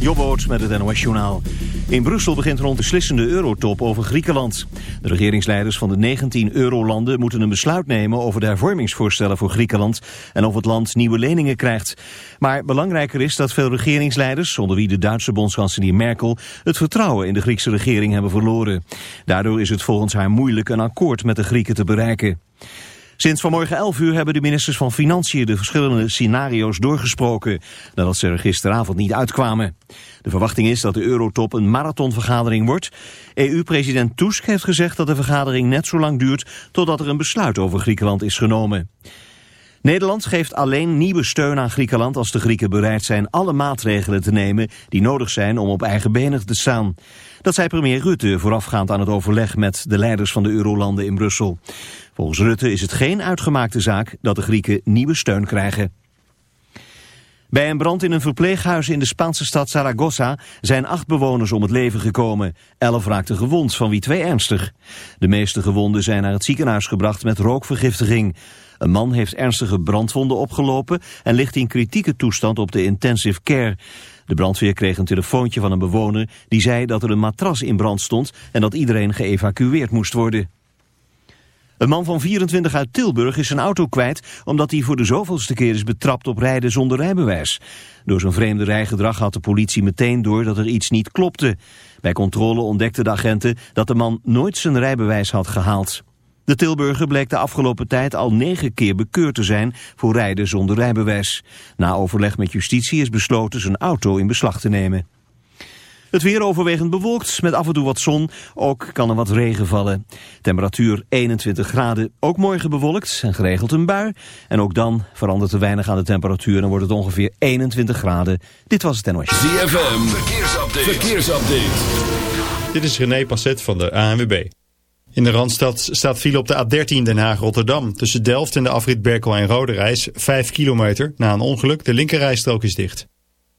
Jobboot met het NOS Journaal. In Brussel begint rond de beslissende eurotop over Griekenland. De regeringsleiders van de 19 eurolanden moeten een besluit nemen over de hervormingsvoorstellen voor Griekenland en of het land nieuwe leningen krijgt. Maar belangrijker is dat veel regeringsleiders, onder wie de Duitse bondskanselier Merkel, het vertrouwen in de Griekse regering hebben verloren. Daardoor is het volgens haar moeilijk een akkoord met de Grieken te bereiken. Sinds vanmorgen 11 uur hebben de ministers van Financiën de verschillende scenario's doorgesproken, nadat ze er gisteravond niet uitkwamen. De verwachting is dat de eurotop een marathonvergadering wordt. EU-president Tusk heeft gezegd dat de vergadering net zo lang duurt totdat er een besluit over Griekenland is genomen. Nederland geeft alleen nieuwe steun aan Griekenland als de Grieken bereid zijn alle maatregelen te nemen die nodig zijn om op eigen benen te staan. Dat zei premier Rutte voorafgaand aan het overleg met de leiders van de eurolanden in Brussel. Volgens Rutte is het geen uitgemaakte zaak dat de Grieken nieuwe steun krijgen. Bij een brand in een verpleeghuis in de Spaanse stad Zaragoza zijn acht bewoners om het leven gekomen. Elf raakten gewond, van wie twee ernstig. De meeste gewonden zijn naar het ziekenhuis gebracht met rookvergiftiging. Een man heeft ernstige brandwonden opgelopen en ligt in kritieke toestand op de intensive care. De brandweer kreeg een telefoontje van een bewoner die zei dat er een matras in brand stond en dat iedereen geëvacueerd moest worden. Een man van 24 uit Tilburg is zijn auto kwijt omdat hij voor de zoveelste keer is betrapt op rijden zonder rijbewijs. Door zijn vreemde rijgedrag had de politie meteen door dat er iets niet klopte. Bij controle ontdekten de agenten dat de man nooit zijn rijbewijs had gehaald. De Tilburger bleek de afgelopen tijd al negen keer bekeurd te zijn voor rijden zonder rijbewijs. Na overleg met justitie is besloten zijn auto in beslag te nemen. Het weer overwegend bewolkt, met af en toe wat zon. Ook kan er wat regen vallen. Temperatuur 21 graden, ook morgen bewolkt en geregeld een bui. En ook dan verandert er weinig aan de temperatuur en wordt het ongeveer 21 graden. Dit was het NOS. ZFM, verkeersupdate. verkeersupdate. Dit is René Passet van de ANWB. In de Randstad staat file op de A13 Den Haag-Rotterdam. Tussen Delft en de afrit Berkel en Roderijs 5 kilometer. Na een ongeluk, de linkerrijstrook is dicht.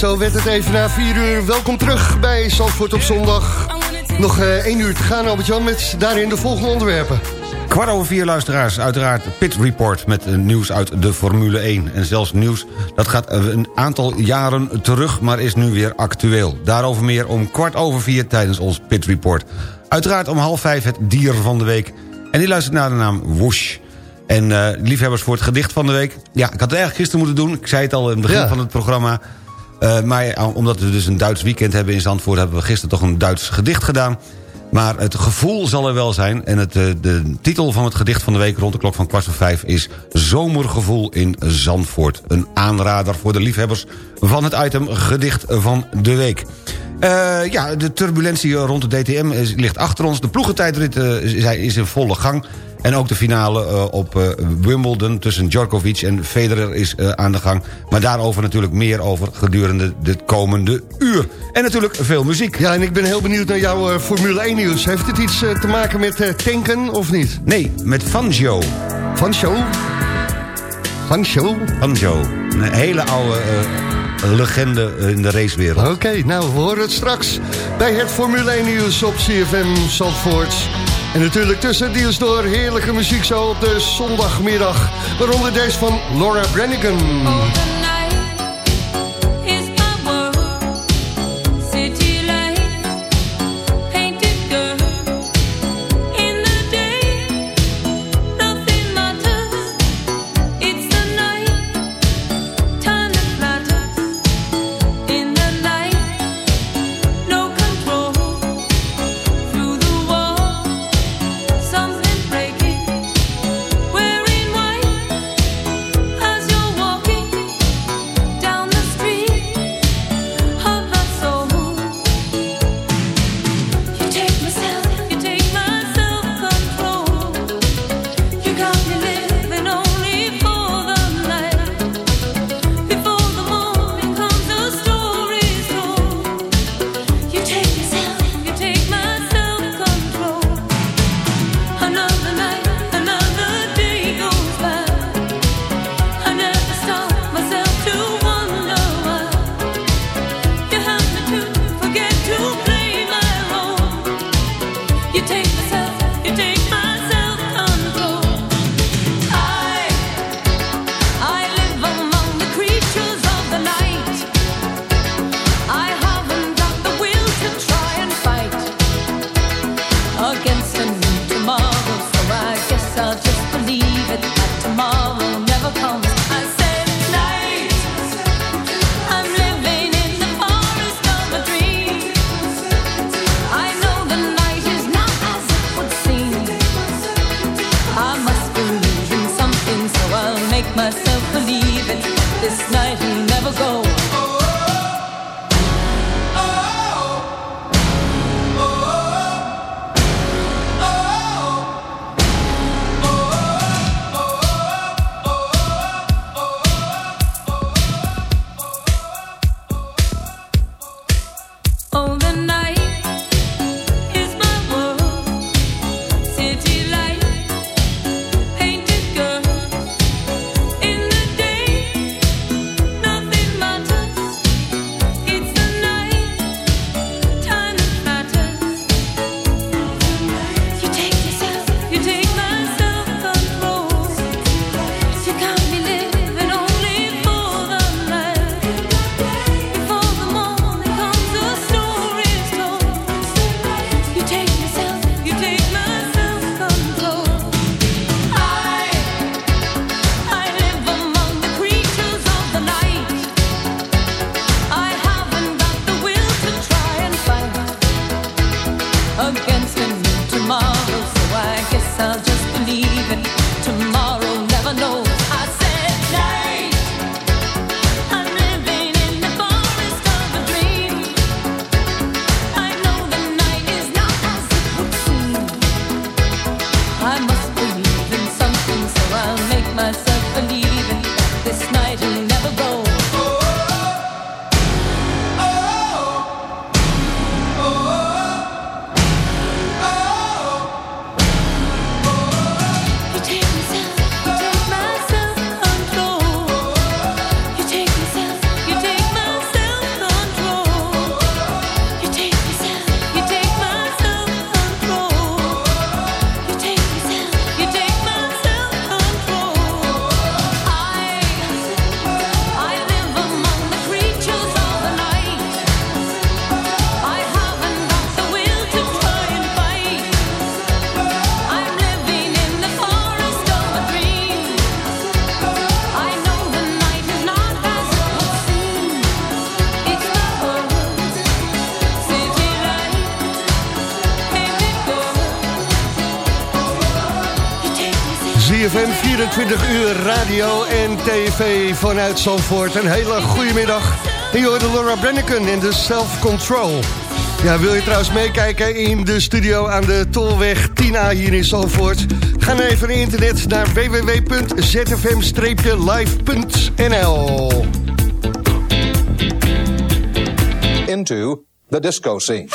zo werd het even na 4 uur. Welkom terug bij Zandvoort op zondag. Nog eh, één uur te gaan, Albert-Jan, met daarin de volgende onderwerpen. Kwart over vier luisteraars, uiteraard Pit Report... met eh, nieuws uit de Formule 1. En zelfs nieuws dat gaat eh, een aantal jaren terug... maar is nu weer actueel. Daarover meer om kwart over vier tijdens ons Pit Report. Uiteraard om half vijf het dier van de week. En die luistert naar de naam Woosh. En liefhebbers voor het gedicht van de week. Ja, ik had het eigenlijk gisteren moeten doen. Ik zei het al in het begin Ja. van het programma. Eh, maar eh, omdat we dus een Duits weekend hebben in Zandvoort... hebben we gisteren toch een Duits gedicht gedaan. Maar het gevoel zal er wel zijn. En het, eh, de titel van het gedicht van de week rond de klok van kwart voor vijf... is Zomergevoel in Zandvoort. Een aanrader voor de liefhebbers van het item Gedicht van de Week. Ja, de turbulentie rond de DTM is, ligt achter ons. De ploegentijdrit is in volle gang. En ook de finale eh, op eh, Wimbledon tussen Djokovic en Federer is eh, aan de gang. Maar daarover natuurlijk meer over gedurende de komende uur. En natuurlijk veel muziek. Ja, en ik ben heel benieuwd naar jouw Formule 1 nieuws. Heeft het iets te maken met tanken of niet? Nee, met Fangio. Van show? Fangio. Een hele oude legende in de racewereld. Oké, nou, we horen het straks bij het Formule 1 nieuws op CFM Zandvoort. En natuurlijk tussen nieuws door heerlijke muziek zo op de zondagmiddag. Waaronder deze van Laura Branigan. Vanuit Zandvoort. Een hele goede middag. En je hoorde Laura Brenneken in de Self Control. Ja, wil je trouwens meekijken in de studio aan de Tolweg Tina hier in Zandvoort? Ga naar even naar internet naar www.zfm-live.nl Into the disco scene.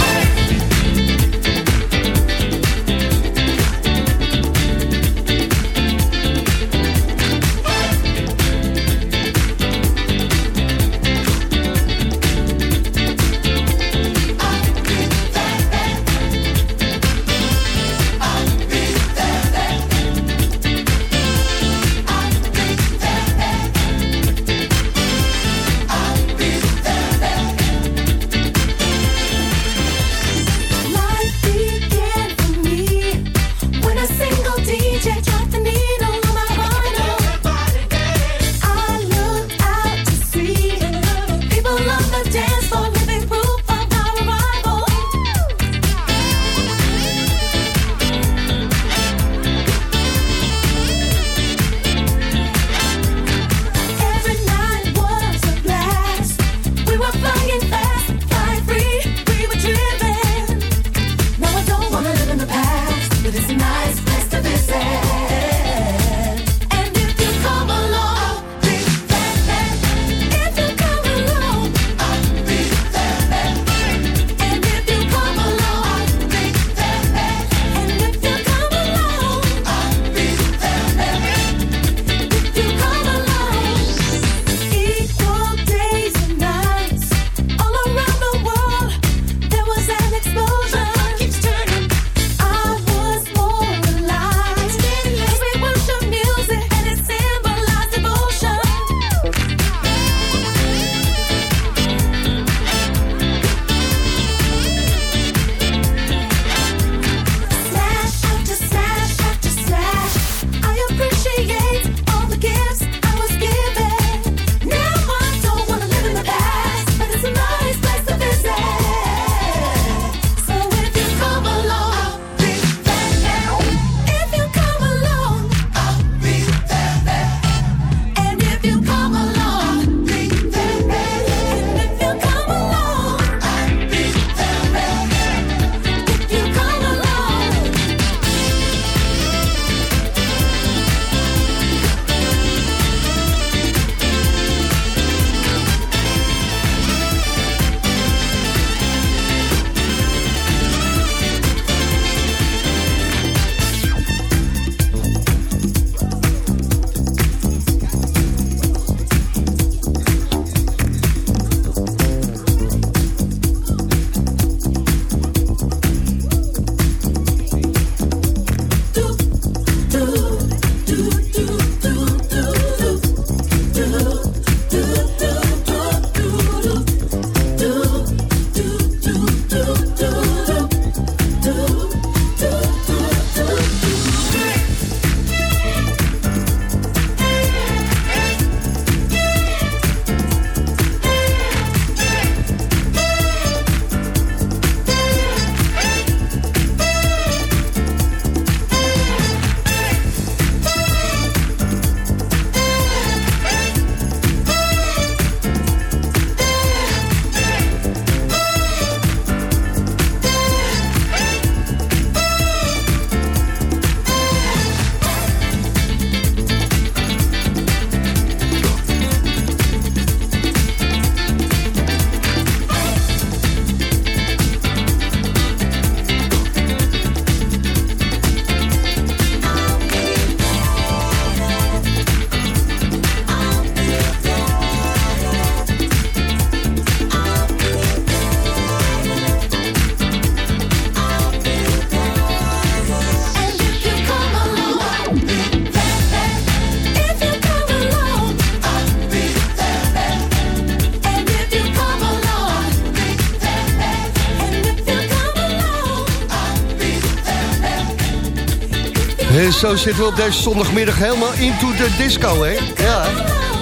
Dus zo zitten we op deze zondagmiddag helemaal into de disco, hè? Ja.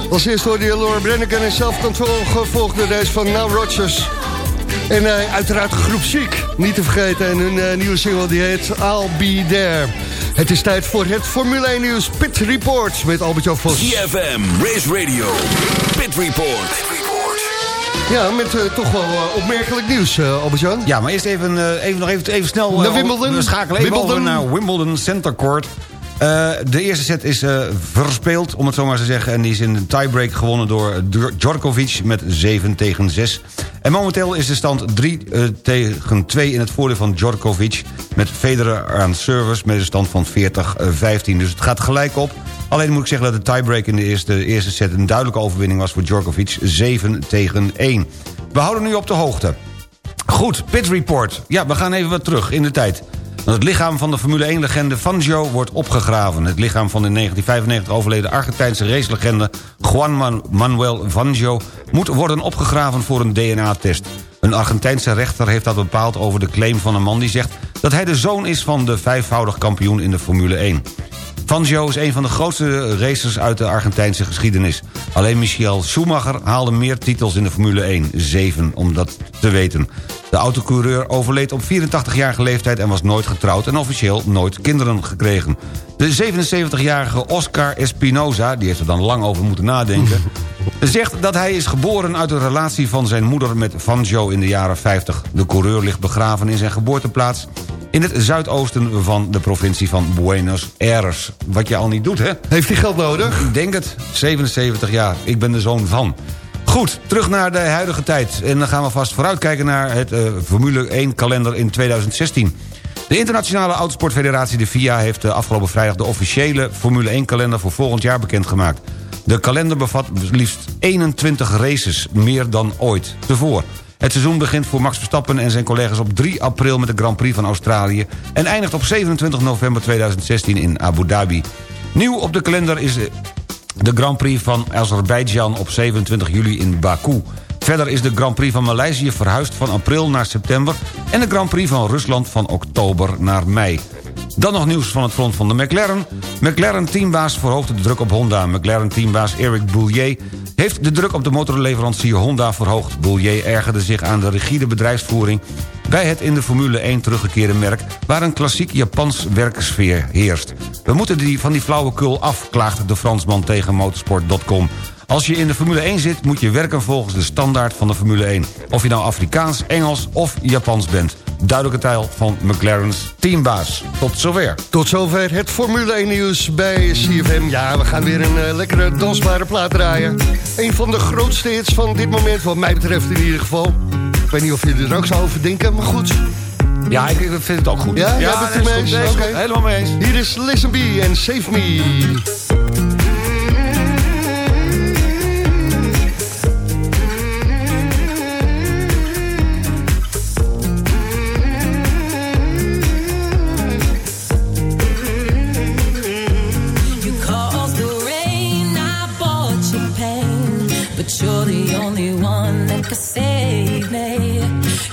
Als eerste hoorde je Laura in en zelfcontrole gevolgd door deze van Now Rogers. En uh, uiteraard groep Chic, niet te vergeten. En hun eh, nieuwe single die heet I'll Be There. Het is tijd voor het Formule 1 nieuws Pit Report met Albert-Jan Vos. CFM Race Radio, Pit Report. Ja, met eh, toch wel eh, opmerkelijk nieuws, eh, Albert-Jan. Ja, maar eerst even, even nog even, even snel... Naar Wimbledon. We schakelen even Wimbledon. over naar Wimbledon Center Court. De eerste set is verspeeld, om het zo maar te zeggen. En die is in de tiebreak gewonnen door Djokovic met 7 tegen 6. En momenteel is de stand 3 eh, tegen 2 in het voordeel van Djokovic... met Federer aan service met een stand van 40-15. Dus het gaat gelijk op. Alleen moet ik zeggen dat de tiebreak in de eerste, eerste set... een duidelijke overwinning was voor Djokovic, 7 tegen 1. We houden nu op de hoogte. Goed, Pit Report. Ja, we gaan even wat terug in de tijd. Het lichaam van de Formule 1-legende Fangio wordt opgegraven. Het lichaam van de in 1995 overleden Argentijnse racelegende... Juan Man- Manuel Fangio moet worden opgegraven voor een DNA-test. Een Argentijnse rechter heeft dat bepaald over de claim van een man die zegt... dat hij de zoon is van de vijfvoudig kampioen in de Formule 1. Fangio is een van de grootste racers uit de Argentijnse geschiedenis. Alleen Michael Schumacher haalde meer titels in de Formule 1. Zeven, om dat te weten. De autocoureur overleed op 84-jarige leeftijd... en was nooit getrouwd en officieel nooit kinderen gekregen. De 77-jarige Oscar Espinosa, die heeft er dan lang over moeten nadenken... zegt dat hij is geboren uit de relatie van zijn moeder met Fangio in de jaren 50. De coureur ligt begraven in zijn geboorteplaats in het zuidoosten van de provincie van Buenos Aires. Wat je al niet doet, hè? Heeft hij geld nodig? Ik denk het. 77 jaar. Ik ben de zoon van. Goed, terug naar de huidige tijd. En dan gaan we vast vooruitkijken naar het eh, Formule 1-kalender in 2016. De Internationale Autosportfederatie, de FIA... heeft eh, afgelopen vrijdag de officiële Formule 1-kalender voor volgend jaar bekendgemaakt. De kalender bevat liefst 21 races, meer dan ooit tevoren. Het seizoen begint voor Max Verstappen en zijn collega's op 3 april... met de Grand Prix van Australië... en eindigt op 27 november 2016 in Abu Dhabi. Nieuw op de kalender is de Grand Prix van Azerbeidzjan op 27 juli in Baku. Verder is de Grand Prix van Maleisië verhuisd van april naar september... en de Grand Prix van Rusland van oktober naar mei. Dan nog nieuws van het front van de McLaren. McLaren-teambaas verhoogde de druk op Honda. McLaren-teambaas Eric Boulier heeft de druk op de motorleverancier Honda verhoogd. Boulier ergerde zich aan de rigide bedrijfsvoering... bij het in de Formule 1 teruggekeerde merk... waar een klassiek Japans werksfeer heerst. We moeten die, van die flauwekul af, klaagt de Fransman tegen motorsport.com. Als je in de Formule 1 zit, moet je werken volgens de standaard van de Formule 1. Of je nou Afrikaans, Engels of Japans bent. Duidelijke taal van McLaren's teambaas. Tot zover. Tot zover het Formule 1 nieuws bij CFM. Ja, we gaan weer een eh, lekkere dansbare plaat draaien. Een van de grootste hits van dit moment, wat mij betreft in ieder geval. Ik weet niet of jullie er ook zo over denken, maar goed. Ja, ik vind het ook goed. Ja, jij bent het dat mee is eens? Helemaal mee eens. Hier is Listen B en Save Me.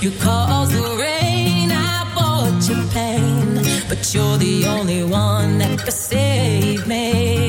You caused the rain, I bought you pain, but you're the only one that could save me.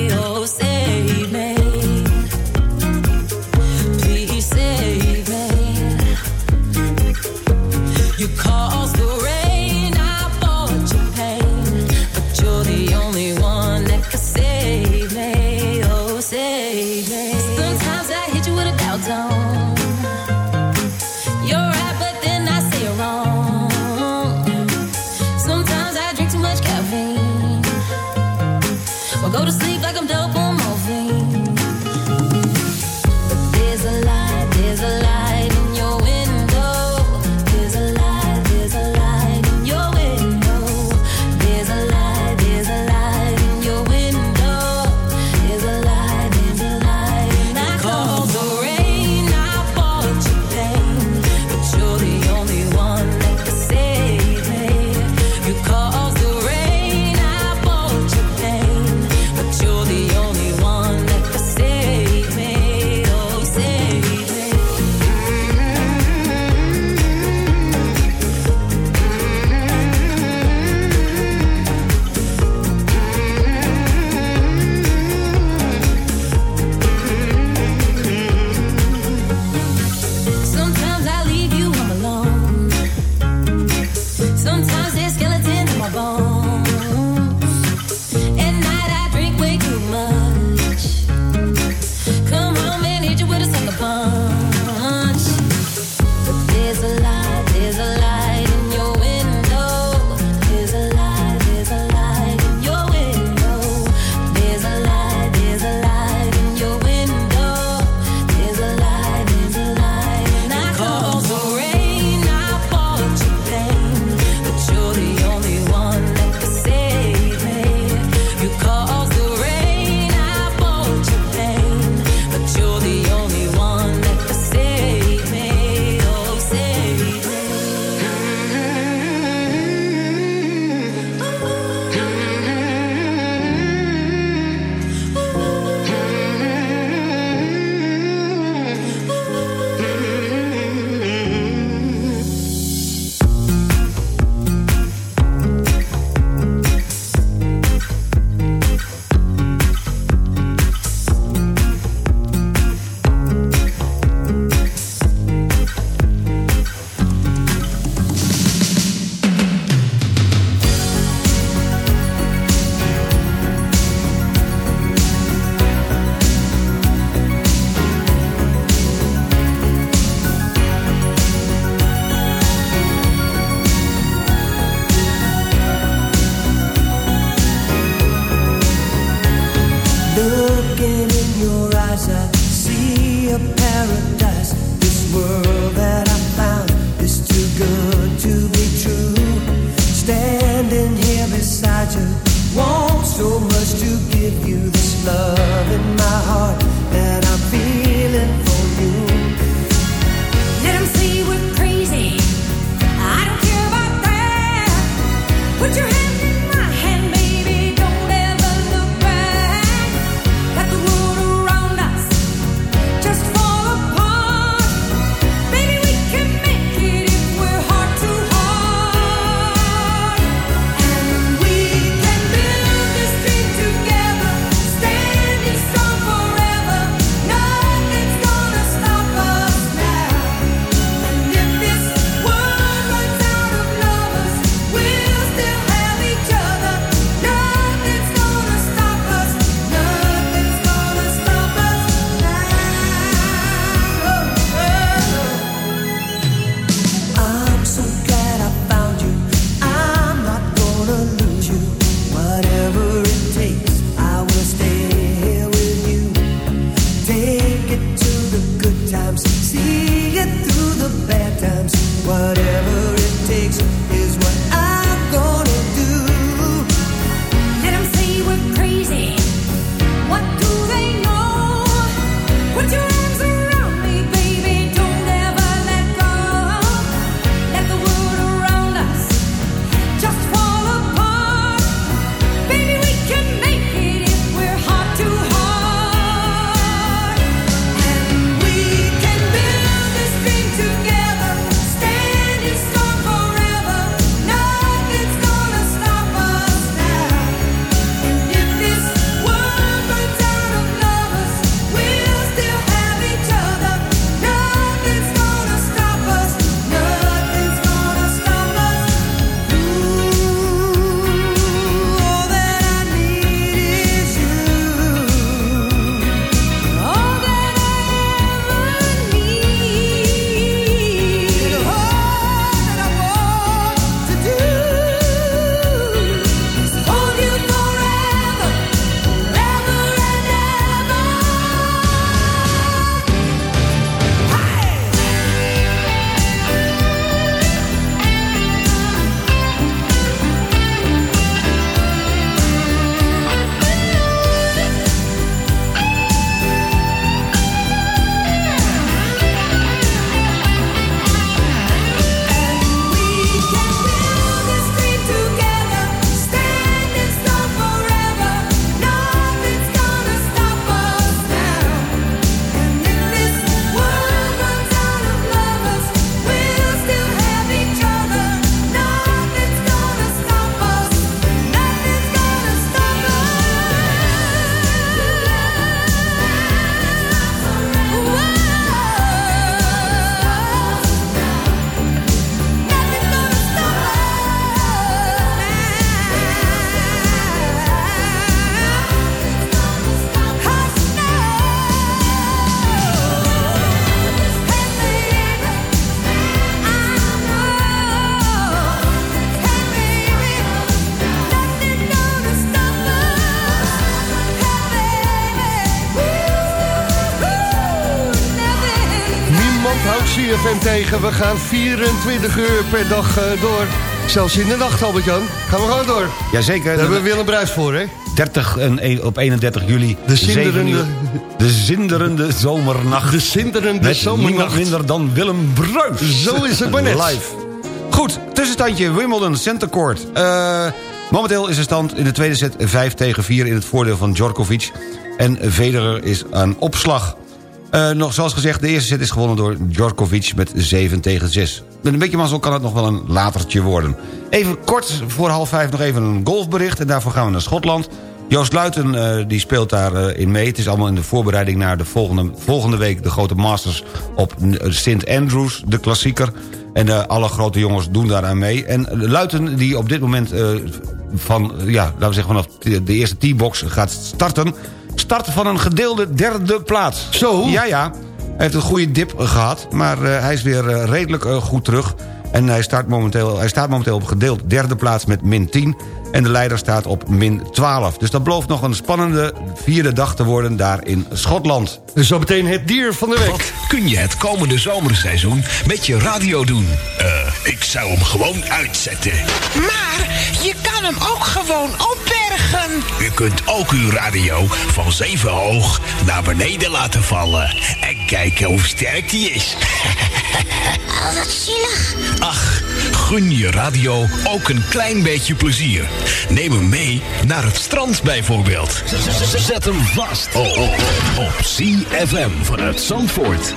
Tegen. We gaan 24 uur per dag eh, door. Zelfs in de nacht, Albert-Jan. Gaan we gewoon door. Jazeker. Daar hebben we Willem Bruis voor, hè? 30 en op 31 juli. De zinderende- uur. De zinderende zomernacht. De zinderende Met zomernacht. niemand minder dan Willem Bruis. Zo is het maar net. Live. Goed, tussenstandje Wimbledon Center Court. Eh, momenteel is de stand in de tweede set 5 tegen 4 in het voordeel van Djokovic. En Federer is aan opslag. Eh, nog zoals gezegd, de eerste set is gewonnen door Djokovic met 7 tegen 6. Met een beetje mazzel kan het nog wel een latertje worden. Even kort voor half vijf nog even een golfbericht. En daarvoor gaan we naar Schotland. Joost Luiten eh, die speelt daar eh, in mee. Het is allemaal in de voorbereiding naar de volgende, volgende week... de grote Masters op St. Andrews, de klassieker. En alle grote jongens doen daaraan mee. En Luiten die op dit moment van, ja, laten we zeggen vanaf de eerste T-box gaat starten... start van een gedeelde derde plaats. Zo? Ja, ja. Hij heeft een goede dip gehad, maar eh, hij is weer eh, redelijk eh, goed terug. En hij, start momenteel, hij staat momenteel op gedeeld derde plaats met min 10. En de leider staat op min 12. Dus dat belooft nog een spannende vierde dag te worden daar in Schotland. Dus zo meteen het dier van de week. Wat kun je het komende zomerseizoen met je radio doen? Eh, ik zou hem gewoon uitzetten. Maar je kan hem ook gewoon opbergen. U kunt ook uw radio van zeven hoog naar beneden laten vallen. En kijken hoe sterk die is. Oh, wat zielig. Ach, gun je radio ook een klein beetje plezier. Neem hem mee naar het strand bijvoorbeeld. Zet hem vast oh, oh, oh, op CFM vanuit Zandvoort.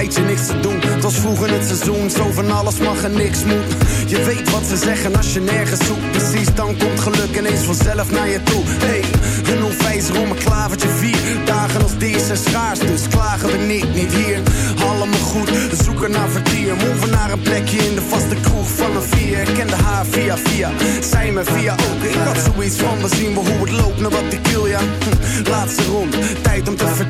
Tijdje niks te doen. Het was vroeg in het seizoen. Zo van alles mag en niks moet. Je weet wat ze zeggen als je nergens zoekt. Precies, dan komt geluk ineens vanzelf naar je toe. Hey, een onwijzer om een klavertje vier. Dagen als deze zijn schaars, dus klagen we niet, niet hier. Allemaal goed, zoeken naar vertier. Move naar een plekje in de vaste kroeg van een vier. Ik kende haar via via, zij me via ook. Ik had zoiets van, we zien wel hoe het loopt, naar wat ik wil, ja. Hm, Laatste rond, tijd om te vertrekken.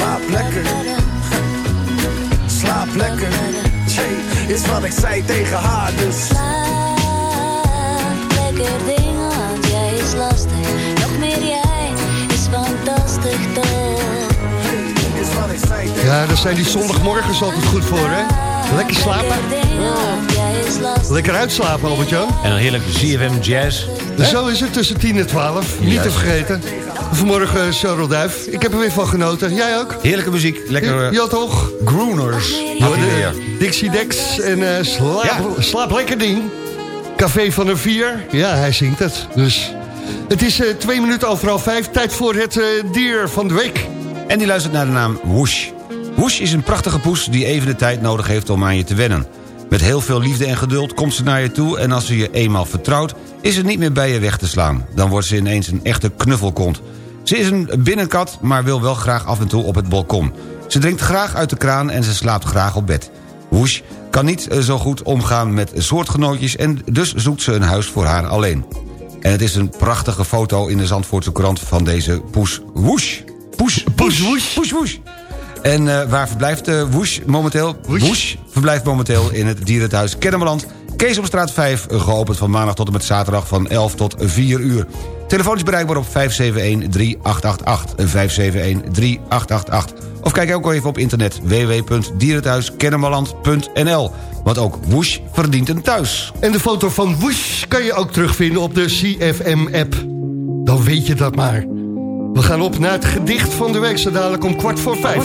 Slaap lekker. Slaap lekker. Jay, is wat ik zei tegen haar, dus. Slaap, lekker ding, want jij is lastig. Nog meer jij is fantastisch toch? Is wat ik zei tegen Ja, daar zijn die zondagmorgens altijd goed voor, hè? Lekker slapen. Lekker uitslapen, Albert-Jan. En een heerlijk ZFM Jazz. Zo is het tussen 10 en 12. Niet te vergeten. Vanmorgen Cheryl Duif. Ik heb er weer van genoten. Jij ook? Heerlijke muziek. Lekker eh, Ja, toch? groeners. Dixie Dex en eh, slaap, Ja. slaap lekker ding. Café van de Vier. Ja, hij zingt het. Dus het is eh, twee minuten overal vijf. Tijd voor het eh, dier van de week. En die luistert naar de naam Woosh. Woosh is een prachtige poes die even de tijd nodig heeft om aan je te wennen. Met heel veel liefde en geduld komt ze naar je toe... en als ze je eenmaal vertrouwt, is ze niet meer bij je weg te slaan. Dan wordt ze ineens een echte knuffelkont. Ze is een binnenkat, maar wil wel graag af en toe op het balkon. Ze drinkt graag uit de kraan en ze slaapt graag op bed. Woosh kan niet eh, zo goed omgaan met soortgenootjes... en dus zoekt ze een huis voor haar alleen. En het is een prachtige foto in de Zandvoortse krant van deze poes Woosh. Poes, poes, woesh. Poes, woesh. En eh, waar verblijft uh, Woosh momenteel? Woosh. verblijft momenteel in het dierenthuis Kennemerland... Kees op straat 5, geopend van maandag tot en met zaterdag van 11 tot 4 uur. Telefoon is bereikbaar op 571-3888. 571-3888. Of kijk ook even op internet www.dierenthuiskennemerland.nl. Want ook Woesh verdient een thuis. En de foto van Woesh kan je ook terugvinden op de CFM-app. Dan weet je dat maar. We gaan op naar het gedicht van de week, zo dadelijk om kwart voor I vijf.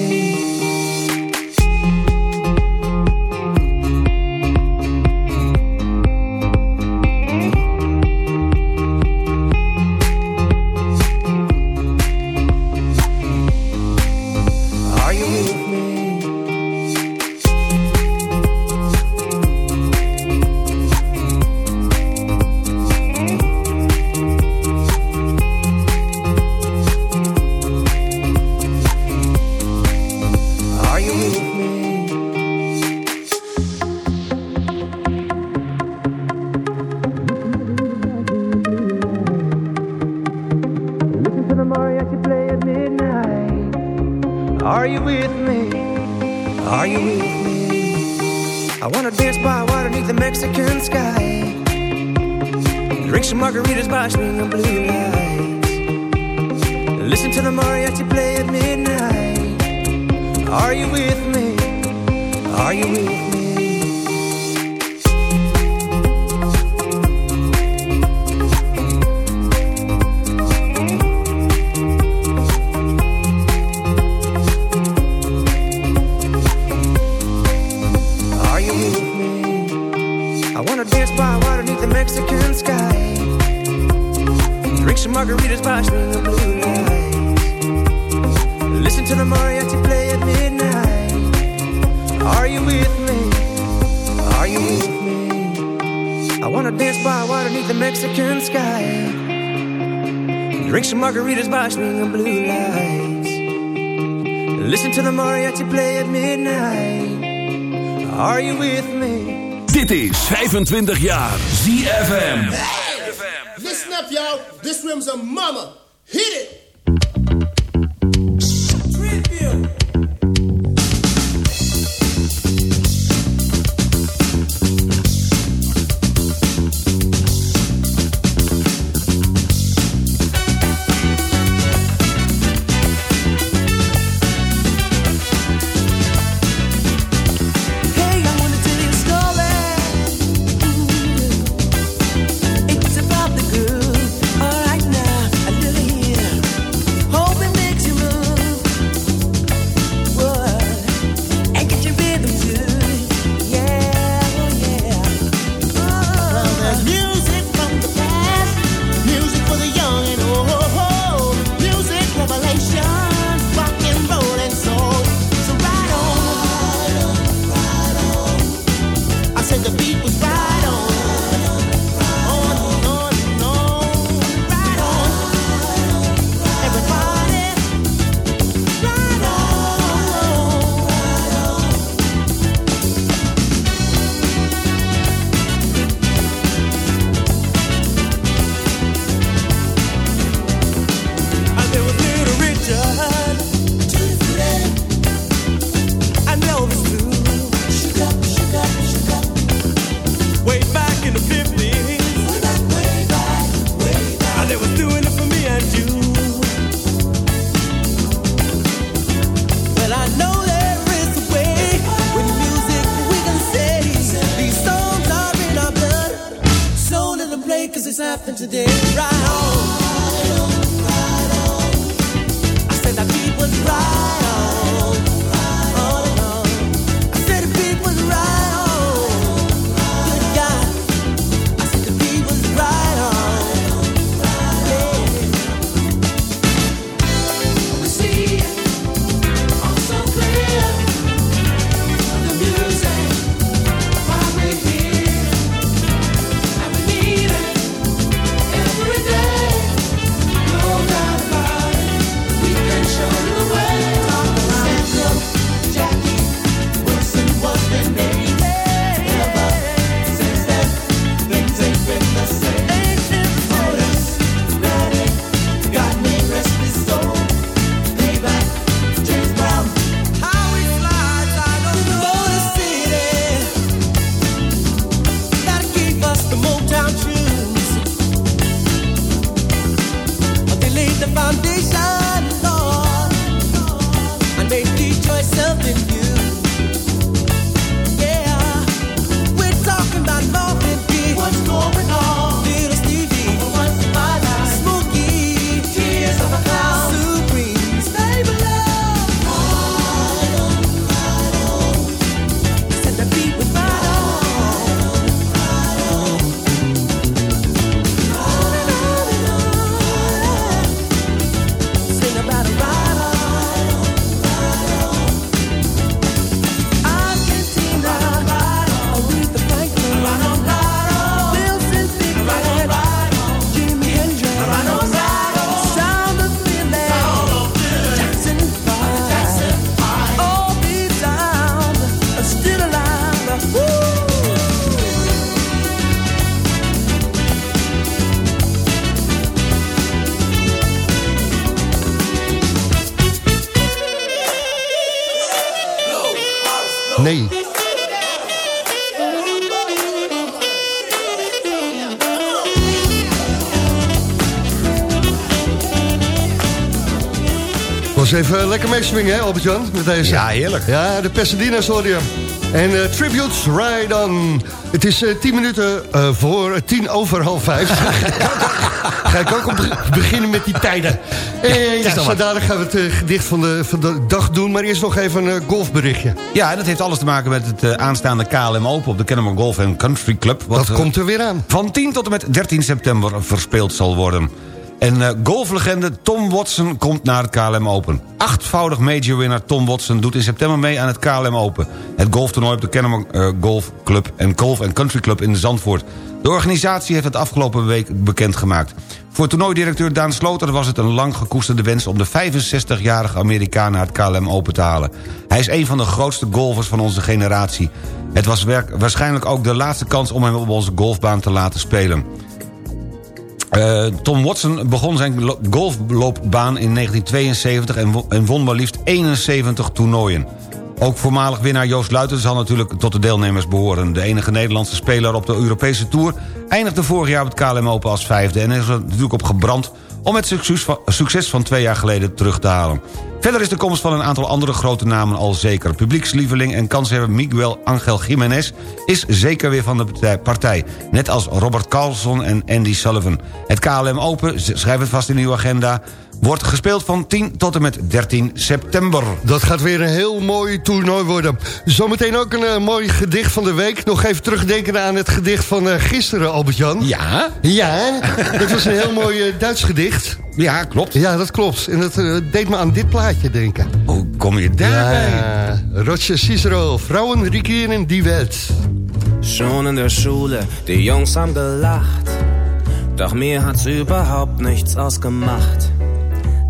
Wanna dance by water beneath the Mexican sky. Drink some margaritas by swinging blue lights. Listen to the mariachi play at midnight. Are you with me? Dit is 25 jaar ZFM. Listen up, y'all. This room's a mama. Hit it. 'Cause it's happening today. Right on. Even lekker meeswingen, hè, Albert-Jan? Met deze. Ja, heerlijk. Ja, de Pasadena's hoor je. En eh, Tributes Ride On. Het is eh, tien minuten eh, voor tien over half vijf. Ga ik ook op be- beginnen met die tijden. En ja, zo dadelijk gaan we het gedicht van de, van de dag doen. Maar eerst nog even een golfberichtje. Ja, en dat heeft alles te maken met het aanstaande KLM Open... op de Kennemer Golf Country Club. Wat, Dat komt er weer aan. van 10 tot en met 13 september verspeeld zal worden. En eh, golflegende Tom Watson komt naar het KLM Open. Achtvoudig majorwinnaar Tom Watson doet in september mee aan het KLM Open. Het golftoernooi op de Kennemer eh, Golf Club en Golf Country Club in Zandvoort. De organisatie heeft het afgelopen week bekendgemaakt. Voor toernooidirecteur Daan Sloter was het een lang gekoesterde wens... om de 65-jarige Amerikaan naar het KLM Open te halen. Hij is een van de grootste golfers van onze generatie. Het was waarschijnlijk ook de laatste kans om hem op onze golfbaan te laten spelen. Eh, Tom Watson begon zijn lo- golfloopbaan in 1972 en wo- en won maar liefst 71 toernooien. Ook voormalig winnaar Joost Luiten zal natuurlijk tot de deelnemers behoren. De enige Nederlandse speler op de Europese Tour... eindigde vorig jaar op het KLM Open als vijfde... en is er natuurlijk op gebrand om het succes van, succes van twee jaar geleden terug te halen. Verder is de komst van een aantal andere grote namen al zeker. Publiekslieveling en kanshebber Miguel Angel Jiménez... is zeker weer van de partij- partij. Net als Robert Carlson en Andy Sullivan. Het KLM Open, schrijf het vast in uw agenda... wordt gespeeld van 10 tot en met 13 september. Dat gaat weer een heel mooi toernooi worden. Zometeen ook een eh, mooi gedicht van de week. Nog even terugdenken aan het gedicht van eh, gisteren, Albert-Jan. Ja? Ja, dat was een heel mooi eh, Duits gedicht. Ja, klopt. Ja, dat klopt. En dat eh, deed me aan dit plaatje denken. Hoe kom je daarbij? Ja, Roger Cicero, Vrouwen regieren die Welt. Schon in der Schule, die Jungs haben gelacht. Doch mir hat's überhaupt nichts ausgemacht.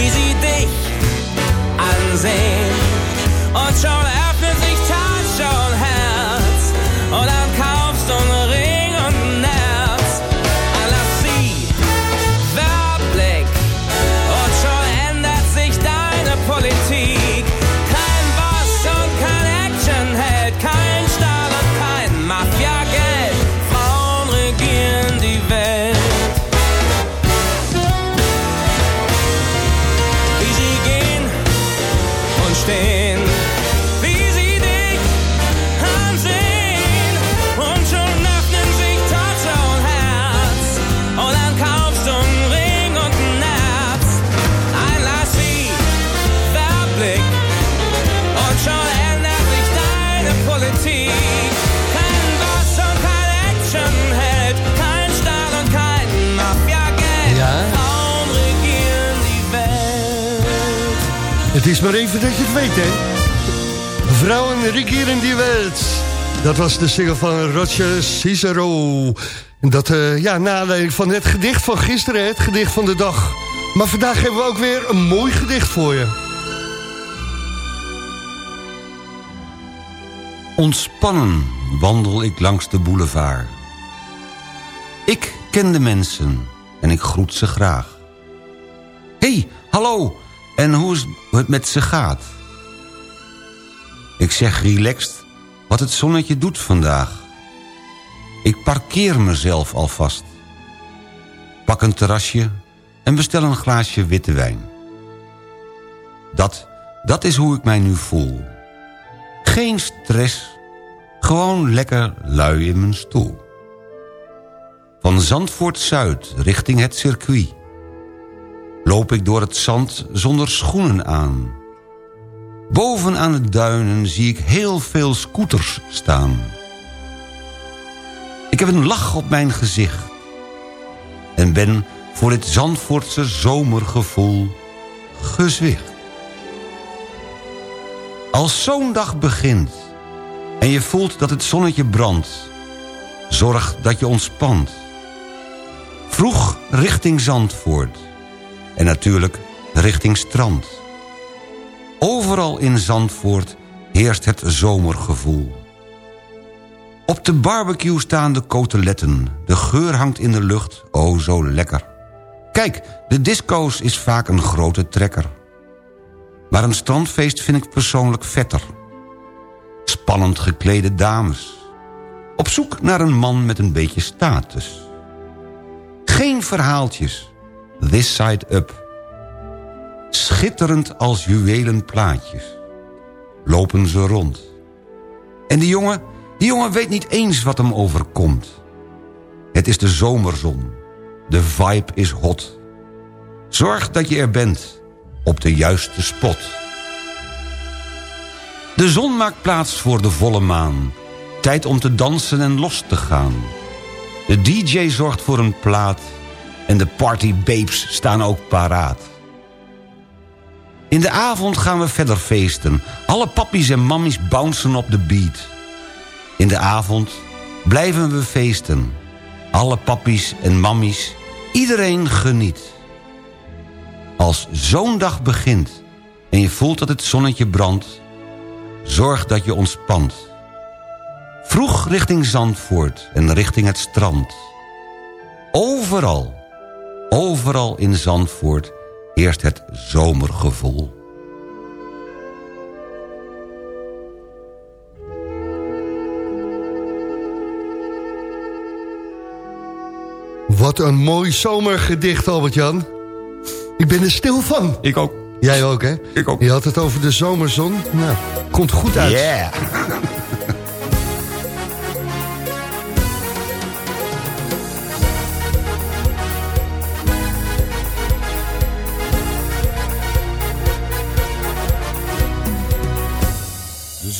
wie sie dich ansehen. Und schon öffnet sich Tasche und Herz. Und dann kaufst maar even dat je het weet, hè. Vrouwen regieren die Welt. Dat was de single van Roger Cicero. Dat, eh, ja, na aanleiding van het gedicht van gisteren, het gedicht van de dag. Maar vandaag hebben we ook weer een mooi gedicht voor je. Ontspannen wandel ik langs de boulevard. Ik ken de mensen en ik groet ze graag. hey, hallo, en hoe het met ze gaat? Ik zeg relaxed wat het zonnetje doet vandaag. Ik parkeer mezelf alvast. Pak een terrasje en bestel een glaasje witte wijn. Dat, dat is hoe ik mij nu voel. Geen stress, gewoon lekker lui in mijn stoel. Van Zandvoort Zuid richting het circuit. Loop ik door het zand zonder schoenen aan. Boven aan de duinen zie ik heel veel scooters staan. Ik heb een lach op mijn gezicht. En ben voor dit Zandvoortse zomergevoel gezwicht. Als zo'n dag begint en je voelt dat het zonnetje brandt... zorg dat je ontspant. Vroeg richting Zandvoort en natuurlijk richting strand. Overal in Zandvoort heerst het zomergevoel. Op de barbecue staan de koteletten. De geur hangt in de lucht, oh zo lekker. Kijk, de disco's is vaak een grote trekker. Maar een strandfeest vind ik persoonlijk vetter. Spannend geklede dames. Op zoek naar een man met een beetje status. Geen verhaaltjes. This side up. Schitterend als juwelen plaatjes. Lopen ze rond. En die jongen, die jongen weet niet eens wat hem overkomt. Het is de zomerzon. De vibe is hot. Zorg dat je er bent. Op de juiste spot. De zon maakt plaats voor de volle maan. Tijd om te dansen en los te gaan. De DJ zorgt voor een plaat. En de party babes staan ook paraat. In de avond gaan we verder feesten. Alle pappies en mammies bouncen op de beat. In de avond blijven we feesten. Alle pappies en mammies, iedereen geniet. Als zo'n dag begint en je voelt dat het zonnetje brandt... zorg dat je ontspant. Vroeg richting Zandvoort en richting het strand. Overal, overal in Zandvoort heerst het zomergevoel. Wat een mooi zomergedicht, Albert-Jan. Ik ben er stil van. Ik ook. Jij ook, hè? Ik ook. Je had het over de zomerzon. Nou, komt goed uit. Yeah.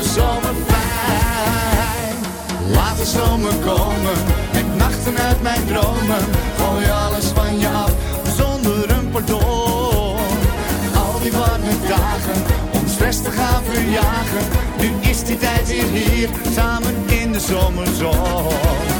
De zomer. Laat de zomer komen, met nachten uit mijn dromen. Gooi alles van je af, zonder een pardon. Al die warme dagen, om stress te gaan verjagen. Nu is die tijd weer hier, samen in de zomerzon.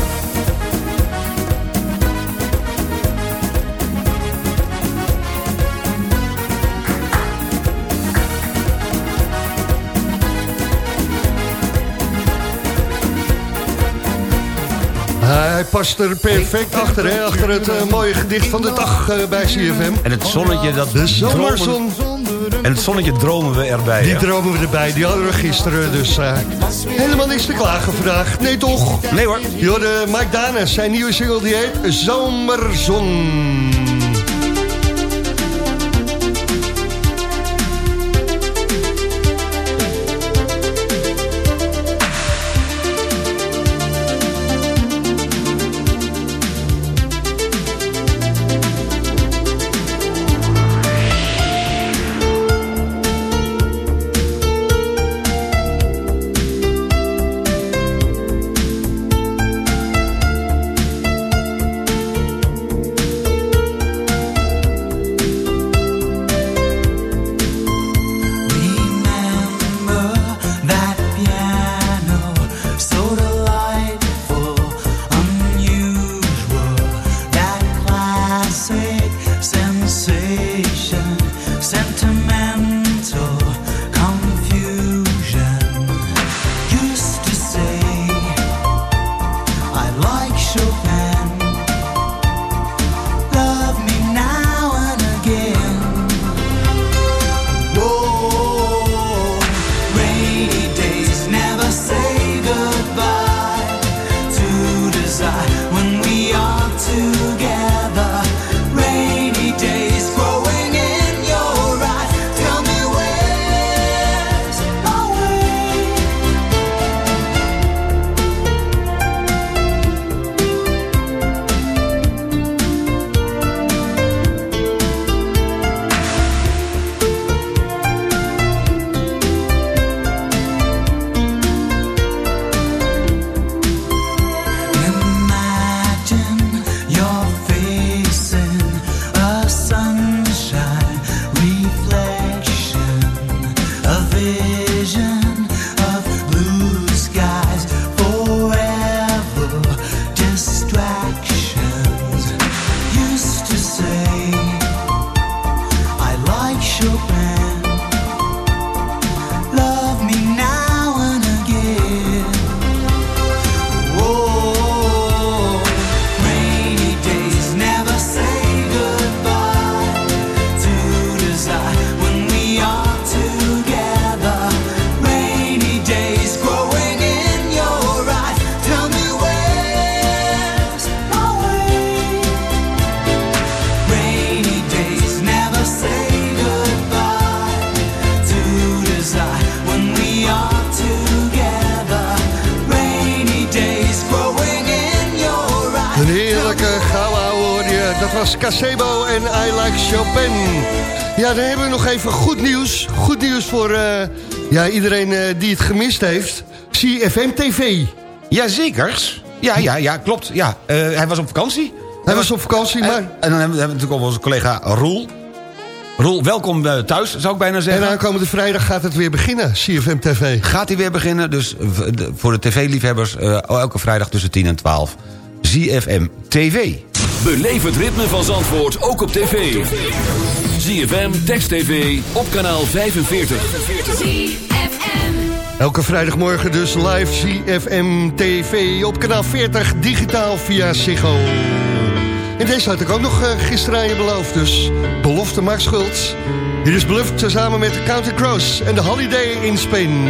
Hij past er perfect achter, hè? Achter het eh, mooie gedicht van de dag eh, bij CFM. En het zonnetje, dat De zomerzon, En het zonnetje dromen we erbij. die hè? dromen we erbij. Die hadden we gisteren, dus eh, helemaal niks te klagen vandaag. Nee, toch? Nee hoor. Je hoorde Mike Danes, zijn nieuwe single die heet Zomerzon. back. Casebo en I Like Chopin. Ja, dan hebben we nog even goed nieuws. Goed nieuws voor eh, ja, iedereen eh, die het gemist heeft. CFM TV. Jazekers. Ja, ja, ja, klopt. Ja, Eh, hij was op vakantie. Hij was op vakantie, maar... En, en dan hebben we natuurlijk ook onze collega Roel. Roel, welkom thuis, zou ik bijna zeggen. En aankomende vrijdag gaat het weer beginnen, CFM TV. Gaat hij weer beginnen, dus voor de tv-liefhebbers... elke vrijdag tussen 10 en 12. ZFM TV. Beleef het ritme van Zandvoort ook op tv. ZFM, Text TV, op kanaal 45. Elke vrijdagmorgen dus live CFM TV op kanaal 40 digitaal via Ziggo. En deze had ik ook nog eh, gisteren aan je beloofd, dus belofte maakt schuld. Hier is Bluff samen met de County Crows en de Holiday in Spain.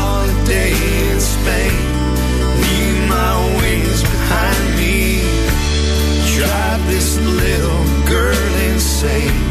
holiday in Spain. Leave my wings behind me. Drive this little girl insane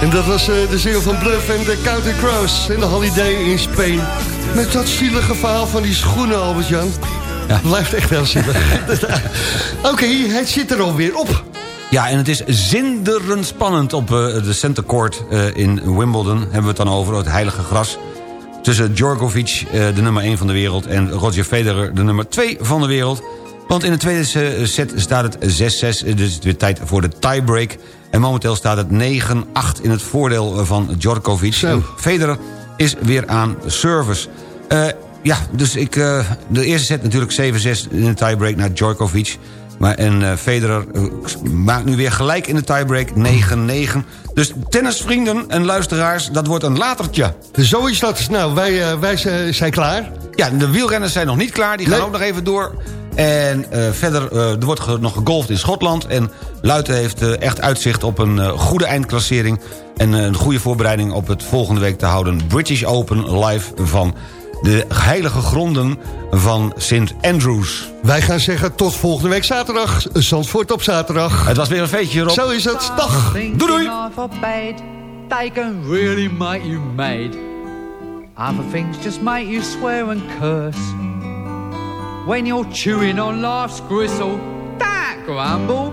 En dat was eh, de zin van Bluff en de Counting Crows en de Holiday in Spain. Met dat zielige verhaal van die schoenen, Albert-Jan. Ja. Blijft echt heel zielig. Oké, het zit er alweer op. Ja, en het is zinderend spannend op eh, de Center Court eh, in Wimbledon. Hebben we het dan over, het heilige gras. Tussen Djokovic, de nummer 1 van de wereld... en Roger Federer, de nummer 2 van de wereld. Want in de tweede set staat het 6-6. Dus het is weer tijd voor de tiebreak. En momenteel staat het 9-8 in het voordeel van Djokovic. En Federer is weer aan service. Eh, ja, dus ik, eh, de eerste set natuurlijk 7-6 in de tiebreak naar Djokovic. Maar, en eh, Federer eh, maakt nu weer gelijk in de tiebreak 9-9. Dus tennisvrienden en luisteraars, dat wordt een latertje. Zo is dat. Nou, wij, eh, wij zijn klaar. Ja, de wielrenners zijn nog niet klaar. Die gaan Nee. ook nog even door. En eh, verder, eh, er wordt nog gegolfd in Schotland. En Luiten heeft eh, echt uitzicht op een eh, goede eindklassering... en eh, een goede voorbereiding op het volgende week te houden... British Open live van de heilige gronden van St. Andrews. Wij gaan zeggen tot volgende week zaterdag. Zandvoort op zaterdag. Het was weer een feestje, Rob. Zo is het. Dag. Doei, doei. they can really make you mad. Other things just make you swear and curse. When you're chewing on life's gristle, grumble,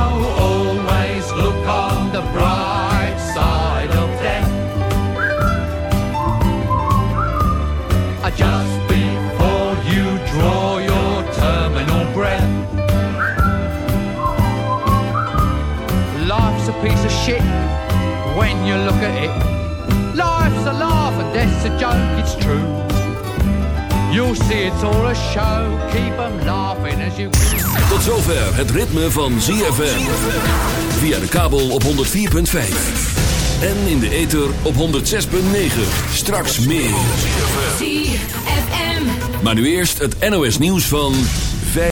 when you look at it. Life's a laugh and death's a joke, it's true. You'll see it's all a show, keep 'em laughing as you... Tot zover het ritme van ZFM. Via de kabel op 104.5. En in de ether op 106.9. Straks meer. ZFM. Maar nu eerst het NOS nieuws van